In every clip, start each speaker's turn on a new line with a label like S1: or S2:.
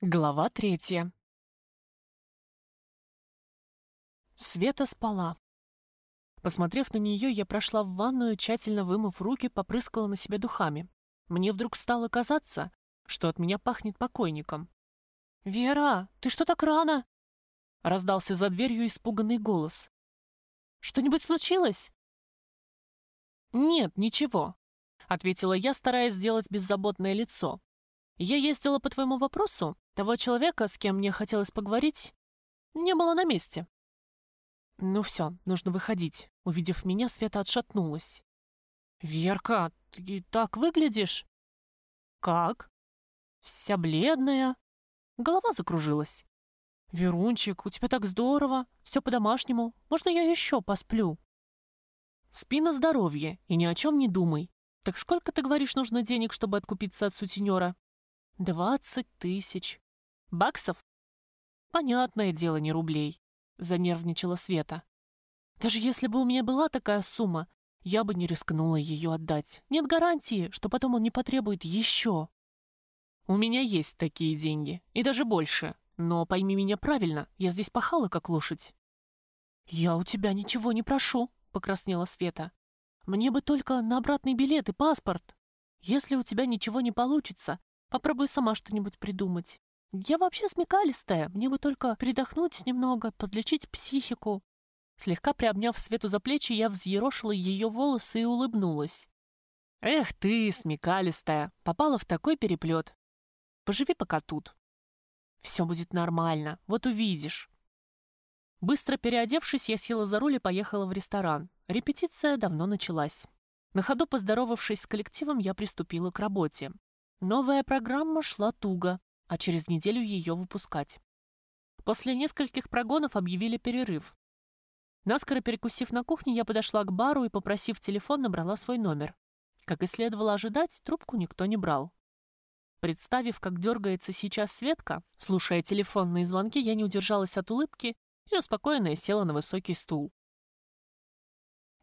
S1: Глава третья. Света спала. Посмотрев на нее, я прошла в ванную, тщательно вымыв руки, попрыскала на себя духами. Мне вдруг стало казаться, что от меня пахнет покойником. «Вера, ты что так рано?» Раздался за дверью испуганный голос. «Что-нибудь случилось?» «Нет, ничего», — ответила я, стараясь сделать беззаботное лицо. «Я ездила по твоему вопросу, того человека, с кем мне хотелось поговорить, не было на месте. Ну все, нужно выходить. Увидев меня, Света отшатнулась. «Верка, ты так выглядишь?» «Как?» «Вся бледная». Голова закружилась. «Верунчик, у тебя так здорово, все по-домашнему. Можно я еще посплю?» «Спи на здоровье и ни о чем не думай. Так сколько, ты говоришь, нужно денег, чтобы откупиться от сутенера?» «Двадцать тысяч. Баксов? Понятное дело, не рублей, занервничала Света. Даже если бы у меня была такая сумма, я бы не рискнула ее отдать. Нет гарантии, что потом он не потребует еще. У меня есть такие деньги, и даже больше. Но пойми меня правильно, я здесь пахала как лошадь. Я у тебя ничего не прошу, покраснела Света. Мне бы только на обратный билет и паспорт. Если у тебя ничего не получится, попробуй сама что-нибудь придумать. Я вообще смекалистая, мне бы только передохнуть немного, подлечить психику. Слегка приобняв Свету за плечи, я взъерошила ее волосы и улыбнулась. Эх ты, смекалистая, попала в такой переплет. Поживи пока тут. Все будет нормально, вот увидишь. Быстро переодевшись, я села за руль и поехала в ресторан. Репетиция давно началась. На ходу поздоровавшись с коллективом, я приступила к работе. Новая программа шла туго а через неделю ее выпускать. После нескольких прогонов объявили перерыв. Наскоро перекусив на кухне, я подошла к бару и, попросив телефон, набрала свой номер. Как и следовало ожидать, трубку никто не брал. Представив, как дергается сейчас Светка, слушая телефонные звонки, я не удержалась от улыбки и успокоенная села на высокий стул.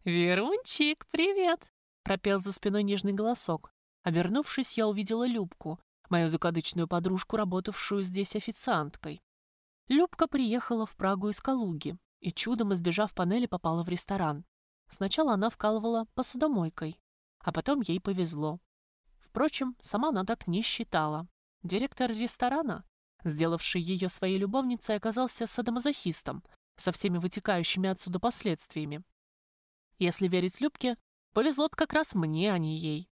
S1: «Верунчик, привет!» — пропел за спиной нежный голосок. Обернувшись, я увидела Любку, мою закадычную подружку, работавшую здесь официанткой. Любка приехала в Прагу из Калуги и, чудом избежав панели, попала в ресторан. Сначала она вкалывала посудомойкой, а потом ей повезло. Впрочем, сама она так не считала. Директор ресторана, сделавший ее своей любовницей, оказался садомазохистом, со всеми вытекающими отсюда последствиями. Если верить Любке, повезло как раз мне, а не ей.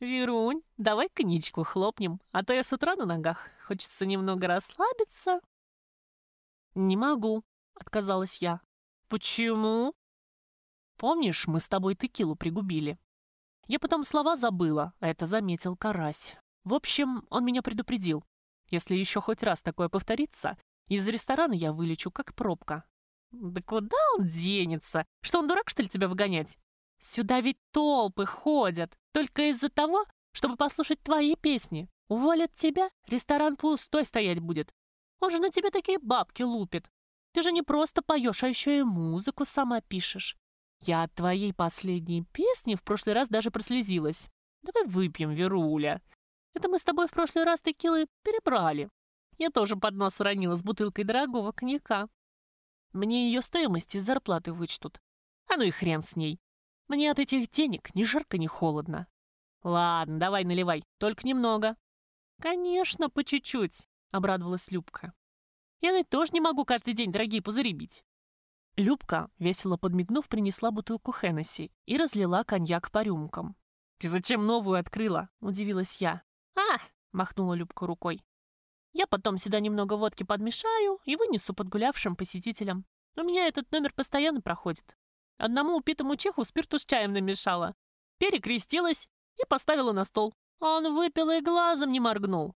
S1: «Верунь, давай коньячку хлопнем, а то я с утра на ногах. Хочется немного расслабиться». «Не могу», — отказалась я. «Почему?» «Помнишь, мы с тобой текилу пригубили?» Я потом слова забыла, а это заметил Карась. В общем, он меня предупредил. Если еще хоть раз такое повторится, из ресторана я вылечу, как пробка. Да куда он денется? Что он дурак, что ли, тебя выгонять? Сюда ведь толпы ходят, только из-за того, чтобы послушать твои песни. Уволят тебя, ресторан пустой стоять будет. Он же на тебе такие бабки лупит. Ты же не просто поешь, а еще и музыку сама пишешь. Я от твоей последней песни в прошлый раз даже прослезилась. Давай выпьем, Веруля. Это мы с тобой в прошлый раз текилы перебрали. Я тоже под нос уронила с бутылкой дорогого коньяка. Мне ее стоимость из зарплаты вычтут. А ну и хрен с ней. Мне от этих денег ни жарко, ни холодно. Ладно, давай наливай, только немного. Конечно, по чуть-чуть, обрадовалась Любка. Я ведь тоже не могу каждый день дорогие пузыри бить. Любка, весело подмигнув, принесла бутылку Хеннесси и разлила коньяк по рюмкам. «Ты зачем новую открыла?» – удивилась я. «А!» – махнула Любка рукой. «Я потом сюда немного водки подмешаю и вынесу подгулявшим посетителям. У меня этот номер постоянно проходит. Одному упитому чеху спирту с чаем намешала. Перекрестилась и поставила на стол. Он выпил и глазом не моргнул.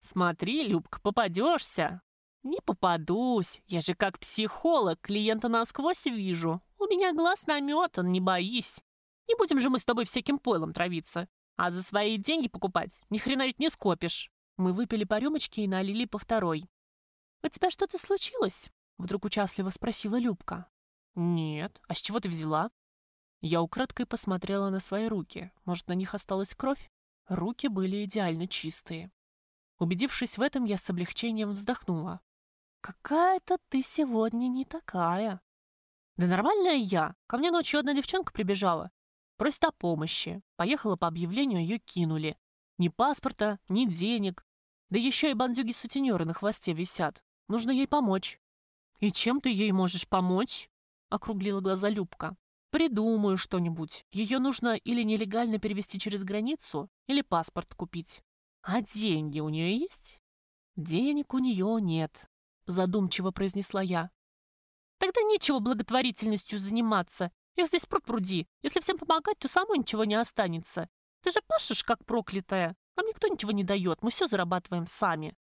S1: «Смотри, Любка, попадешься!» «Не попадусь. Я же как психолог, клиента насквозь вижу. У меня глаз наметан, не боись. Не будем же мы с тобой всяким пойлом травиться. А за свои деньги покупать ни хрена ведь не скопишь». Мы выпили по рюмочке и налили по второй. «У тебя что-то случилось?» Вдруг участливо спросила Любка. «Нет. А с чего ты взяла?» Я украдкой посмотрела на свои руки. Может, на них осталась кровь? Руки были идеально чистые. Убедившись в этом, я с облегчением вздохнула. «Какая-то ты сегодня не такая». «Да нормальная я. Ко мне ночью одна девчонка прибежала. Просит о помощи. Поехала по объявлению, ее кинули. Ни паспорта, ни денег. Да еще и бандюги-сутенеры на хвосте висят. Нужно ей помочь». «И чем ты ей можешь помочь?» — округлила глаза Любка. «Придумаю что-нибудь. Ее нужно или нелегально перевести через границу, или паспорт купить. А деньги у нее есть?» «Денег у нее нет», — задумчиво произнесла я. «Тогда нечего благотворительностью заниматься. Их здесь пруд-пруди. Если всем помогать, то самой ничего не останется. Ты же пашешь, как проклятая. Нам никто ничего не дает, мы все зарабатываем сами».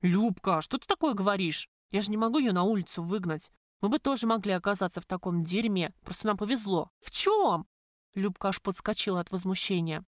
S1: «Любка, что ты такое говоришь? Я же не могу ее на улицу выгнать. Мы бы тоже могли оказаться в таком дерьме, просто нам повезло. В чем?» Любка аж подскочила от возмущения.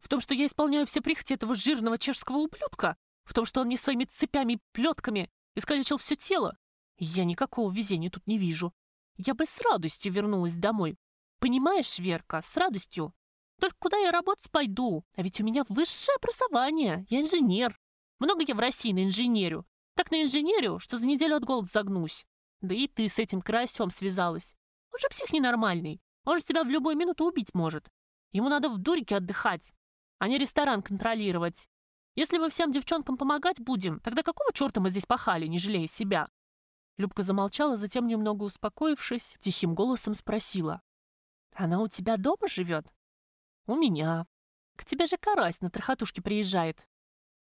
S1: «В том, что я исполняю все прихоти этого жирного чешского ублюдка? В том, что он мне своими цепями и плетками искалечил все тело? Я никакого везения тут не вижу. Я бы с радостью вернулась домой. Понимаешь, Верка, с радостью. Только куда я работать пойду? А ведь у меня высшее образование. Я инженер. Много я в России на инженерию. Так на инженерию, что за неделю от голода загнусь. Да и ты с этим карасем связалась. Он же псих ненормальный. Он же тебя в любую минуту убить может. Ему надо в дурике отдыхать, а не ресторан контролировать. Если мы всем девчонкам помогать будем, тогда какого черта мы здесь пахали, не жалея себя?» Любка замолчала, затем, немного успокоившись, тихим голосом спросила. «Она у тебя дома живет?» «У меня. К тебе же карась на трохотушке приезжает».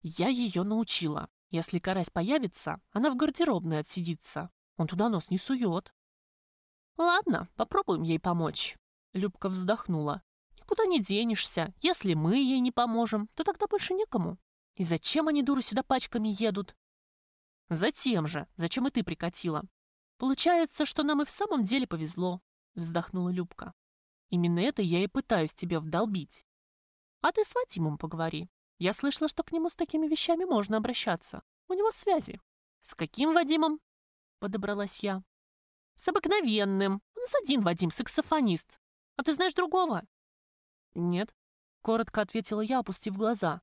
S1: Я ее научила. Если карась появится, она в гардеробной отсидится. Он туда нос не сует. Ладно, попробуем ей помочь. Любка вздохнула. Никуда не денешься. Если мы ей не поможем, то тогда больше некому. И зачем они, дуры, сюда пачками едут? Затем же. Зачем и ты прикатила? Получается, что нам и в самом деле повезло, вздохнула Любка. Именно это я и пытаюсь тебе вдолбить. А ты с Вадимом поговори. Я слышала, что к нему с такими вещами можно обращаться. У него связи. С каким Вадимом? Подобралась я. С обыкновенным. У нас один Вадим, саксофонист. А ты знаешь другого? Нет. Коротко ответила я, опустив глаза.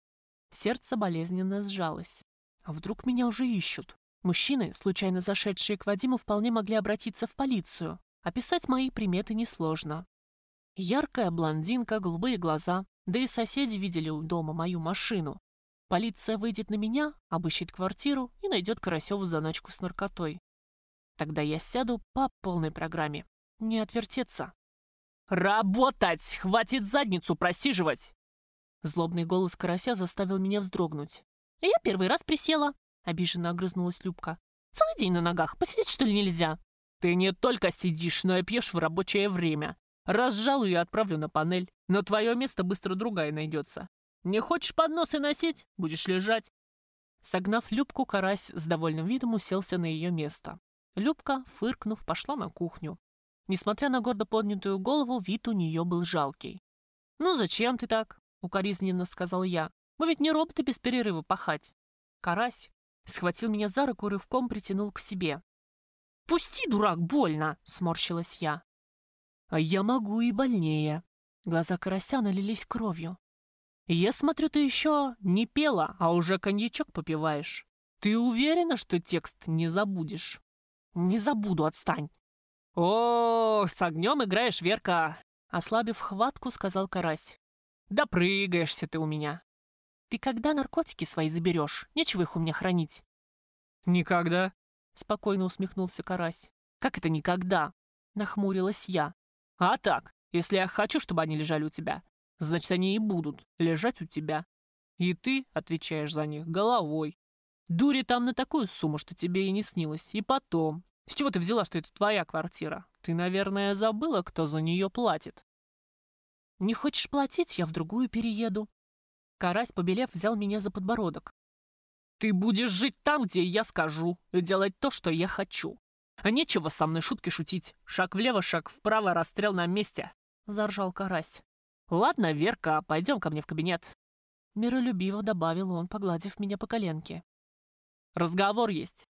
S1: Сердце болезненно сжалось. А вдруг меня уже ищут? Мужчины, случайно зашедшие к Вадиму, вполне могли обратиться в полицию. Описать мои приметы несложно. Яркая блондинка, голубые глаза, да и соседи видели у дома мою машину. Полиция выйдет на меня, обыщет квартиру и найдет Карасеву заначку с наркотой. Тогда я сяду по полной программе. Не отвертеться. «Работать! Хватит задницу просиживать!» Злобный голос карася заставил меня вздрогнуть. «Я первый раз присела», — обиженно огрызнулась Любка. «Целый день на ногах. Посидеть, что ли, нельзя?» «Ты не только сидишь, но и пьешь в рабочее время. Разжалую и отправлю на панель. Но твое место быстро другая найдется. Не хочешь подносы носить? Будешь лежать. Согнав Любку, карась с довольным видом уселся на ее место. Любка, фыркнув, пошла на кухню. Несмотря на гордо поднятую голову, вид у нее был жалкий. «Ну зачем ты так?» — укоризненно сказал я. «Мы ведь не роботы без перерыва пахать». Карась схватил меня за руку, рывком притянул к себе. «Пусти, дурак, больно!» — сморщилась я. «А я могу и больнее», Глаза карася налились кровью. «Я смотрю, ты еще не пела, а уже коньячок попиваешь. Ты уверена, что текст не забудешь?» «Не забуду, отстань!» «О, с огнем играешь, Верка!» Ослабив хватку, сказал карась. «Да прыгаешься ты у меня!» «Ты когда наркотики свои заберешь? Нечего их у меня хранить!» «Никогда!» — спокойно усмехнулся карась. «Как это никогда?» — нахмурилась я. «А так, если я хочу, чтобы они лежали у тебя, значит, они и будут лежать у тебя. И ты отвечаешь за них головой. Дури там на такую сумму, что тебе и не снилось. И потом, с чего ты взяла, что это твоя квартира? Ты, наверное, забыла, кто за нее платит. Не хочешь платить, я в другую перееду. Карась, побелев, взял меня за подбородок. Ты будешь жить там, где я скажу, и делать то, что я хочу. А нечего со мной шутки шутить. Шаг влево, шаг вправо, расстрел на месте заржал карась. «Ладно, Верка, пойдем ко мне в кабинет». Миролюбиво добавил он, погладив меня по коленке. «Разговор есть».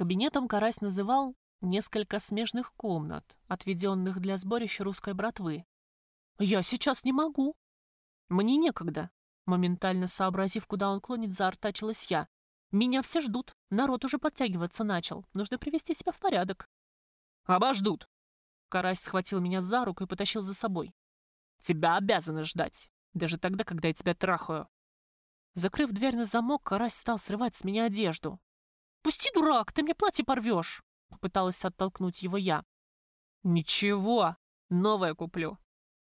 S1: Кабинетом карась называл несколько смежных комнат, отведенных для сборища русской братвы. «Я сейчас не могу. Мне некогда. Моментально сообразив, куда он клонит, заортачилась я. «Меня все ждут. Народ уже подтягиваться начал. Нужно привести себя в порядок».
S2: «Обождут!»
S1: Карась схватил меня за руку и потащил за собой.
S2: «Тебя обязаны ждать. Даже тогда, когда я тебя трахаю».
S1: Закрыв дверь на замок, Карась стал срывать с меня одежду. «Пусти, дурак, ты мне платье порвешь!» Попыталась оттолкнуть его я.
S2: «Ничего, новое куплю».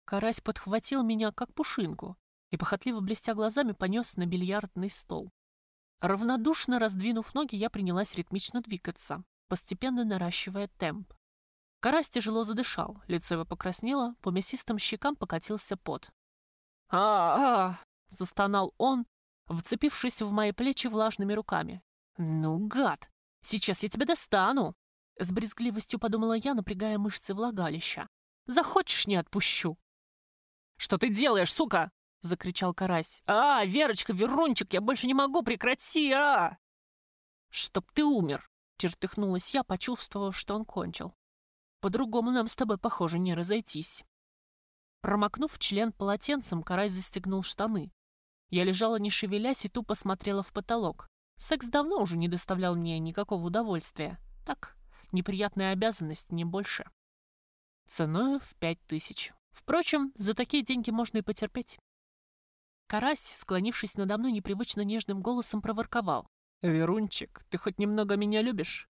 S1: Карась подхватил меня, как пушинку, и, похотливо блестя глазами, понес на бильярдный стол. Равнодушно раздвинув ноги, я принялась ритмично двигаться, постепенно наращивая темп. Карась тяжело задышал, лицо его покраснело, по мясистым щекам покатился пот.
S2: «А-а-а!»
S1: — застонал он, вцепившись в мои плечи влажными руками. «Ну, гад! Сейчас я тебя достану!» С брезгливостью подумала я, напрягая мышцы влагалища. «Захочешь, не отпущу!»
S2: «Что ты делаешь, сука?» — закричал Карась. «А, Верочка, Верунчик, я больше не могу, прекрати, а!»
S1: «Чтоб ты умер!» — чертыхнулась я, почувствовав, что он кончил. «По-другому нам с тобой, похоже, не разойтись». Промокнув член полотенцем, Карась застегнул штаны. Я лежала не шевелясь и тупо смотрела в потолок. Секс давно уже не доставлял мне никакого удовольствия. Так, неприятная обязанность, не больше. Ценою в пять тысяч. Впрочем, за такие деньги можно и потерпеть. Карась, склонившись надо мной, непривычно нежным голосом проворковал.
S2: «Верунчик, ты хоть немного меня любишь?»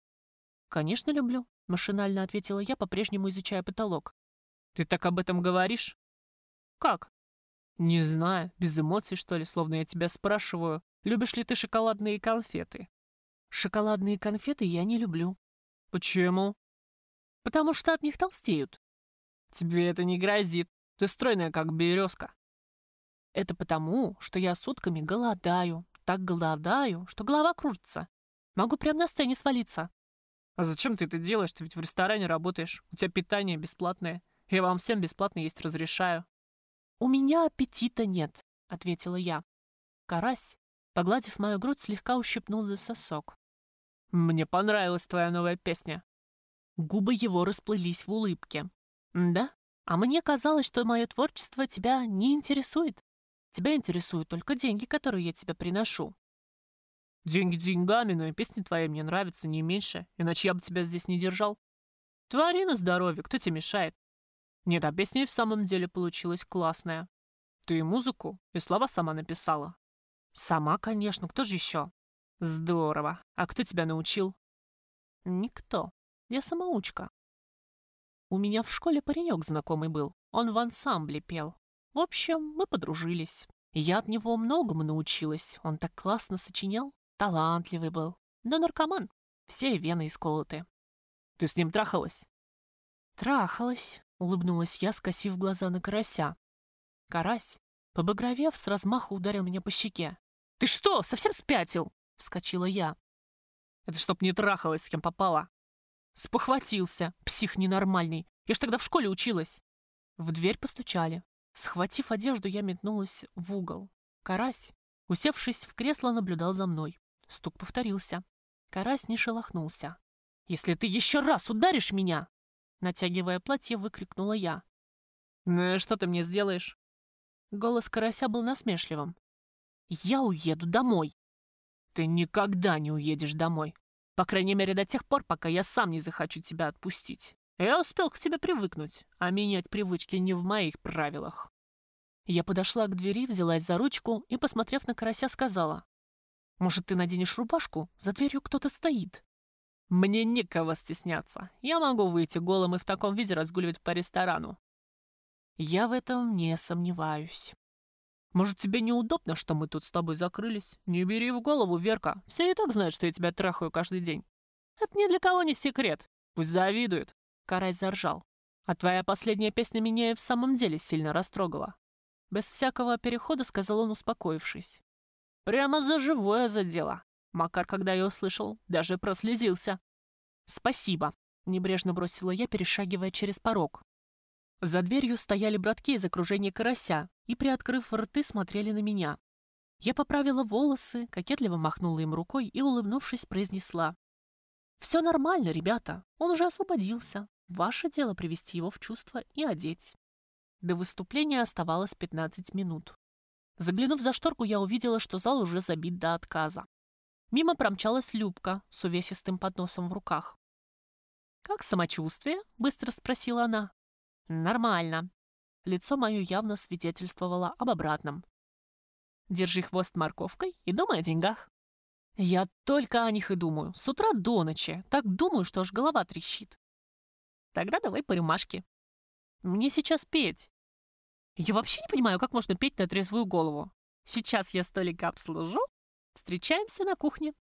S1: «Конечно люблю», — машинально ответила я, по-прежнему изучая потолок.
S2: «Ты так об этом говоришь?»
S1: «Как?»
S2: «Не знаю, без эмоций, что ли, словно я тебя спрашиваю, любишь ли ты шоколадные конфеты?»
S1: «Шоколадные конфеты я не люблю».
S2: «Почему?»
S1: «Потому что от них толстеют».
S2: «Тебе это не грозит. Ты стройная, как березка».
S1: Это потому, что я сутками голодаю. Так голодаю, что голова кружится. Могу прямо на сцене свалиться.
S2: А зачем ты это делаешь? Ты ведь в ресторане работаешь. У тебя питание бесплатное. Я вам всем бесплатно есть разрешаю.
S1: У меня аппетита нет, ответила я. Карась, погладив мою грудь, слегка ущипнул за сосок.
S2: Мне понравилась твоя новая песня.
S1: Губы его расплылись в улыбке. Да? А мне казалось, что мое творчество тебя не интересует. Тебя интересуют только деньги, которые я тебе приношу.
S2: Деньги деньгами, но и песни твои мне нравятся не меньше, иначе я бы тебя здесь не держал. Твори на здоровье, кто тебе мешает? Нет, а песня в самом деле получилась классная. Ты и музыку, и слова сама написала.
S1: Сама, конечно, кто же еще?
S2: Здорово. А кто тебя научил?
S1: Никто. Я самоучка. У меня в школе паренек знакомый был. Он в ансамбле пел. В общем, мы подружились. Я от него многому научилась. Он так классно сочинял. Талантливый был. Но наркоман. Все вены исколоты.
S2: Ты с ним трахалась?
S1: Трахалась, улыбнулась я, скосив глаза на карася. Карась, побагровев, с размаху ударил меня по щеке. «Ты что, совсем спятил?» — вскочила я.
S2: «Это чтоб не трахалась, с кем попала».
S1: Спохватился, псих ненормальный. Я ж тогда в школе училась. В дверь постучали. Схватив одежду, я метнулась в угол. Карась, усевшись в кресло, наблюдал за мной. Стук повторился. Карась не шелохнулся. «Если ты еще раз ударишь меня!» Натягивая платье, выкрикнула я.
S2: «Ну что ты мне сделаешь?»
S1: Голос карася был насмешливым. «Я уеду домой».
S2: «Ты никогда не уедешь домой. По крайней мере, до тех пор, пока я сам не захочу тебя отпустить. Я успел к тебе привыкнуть, а менять привычки не в моих правилах».
S1: Я подошла к двери, взялась за ручку и, посмотрев на карася, сказала. «Может, ты наденешь рубашку? За дверью кто-то стоит».
S2: Мне никого стесняться. Я могу выйти голым и в таком виде разгуливать по ресторану.
S1: Я в этом не сомневаюсь.
S2: Может, тебе неудобно, что мы тут с тобой закрылись? Не бери в голову, Верка. Все и так знают, что я тебя трахаю каждый день. Это ни для кого не секрет. Пусть завидуют.
S1: Карась заржал.
S2: А твоя последняя песня меня и в самом деле сильно растрогала.
S1: Без всякого перехода сказал он, успокоившись.
S2: Прямо за живое задело. Макар, когда я услышал, даже прослезился.
S1: «Спасибо», — небрежно бросила я, перешагивая через порог. За дверью стояли братки из окружения карася и, приоткрыв рты, смотрели на меня. Я поправила волосы, кокетливо махнула им рукой и, улыбнувшись, произнесла. «Все нормально, ребята, он уже освободился. Ваше дело привести его в чувство и одеть». До выступления оставалось 15 минут. Заглянув за шторку, я увидела, что зал уже забит до отказа. Мимо промчалась Любка с увесистым подносом в руках. «Как самочувствие?» — быстро спросила она. «Нормально». Лицо мое явно свидетельствовало об обратном. «Держи хвост морковкой и думай о деньгах». «Я только о них и думаю. С утра до ночи. Так думаю, что аж голова трещит». «Тогда давай по рюмашке». «Мне сейчас петь». «Я вообще не понимаю, как можно петь на трезвую голову. Сейчас я столик обслужу. Встречаемся на кухне».